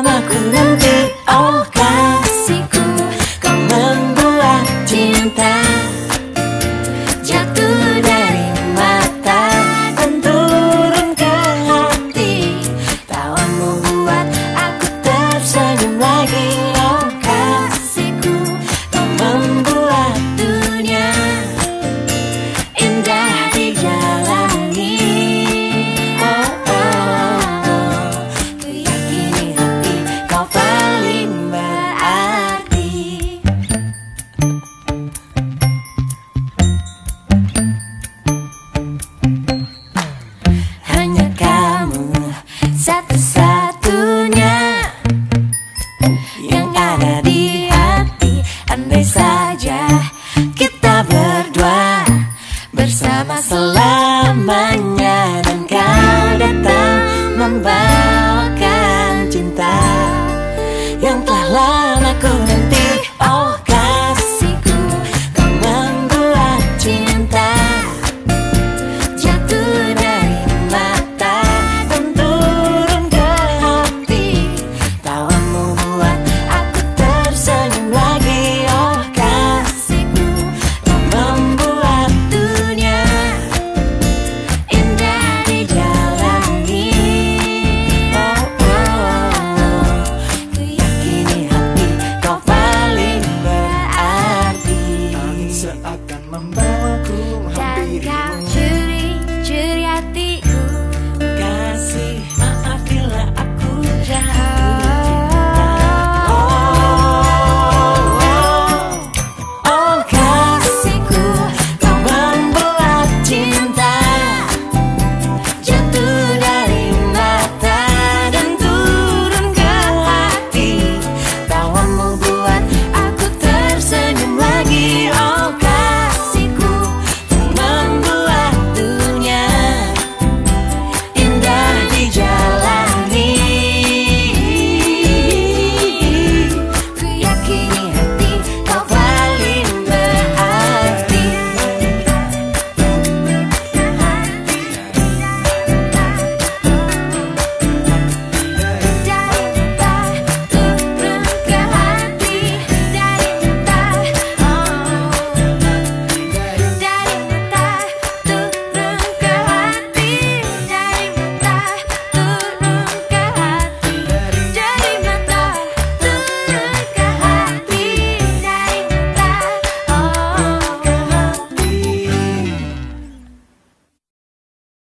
lama ku nanti Oh Selamanya.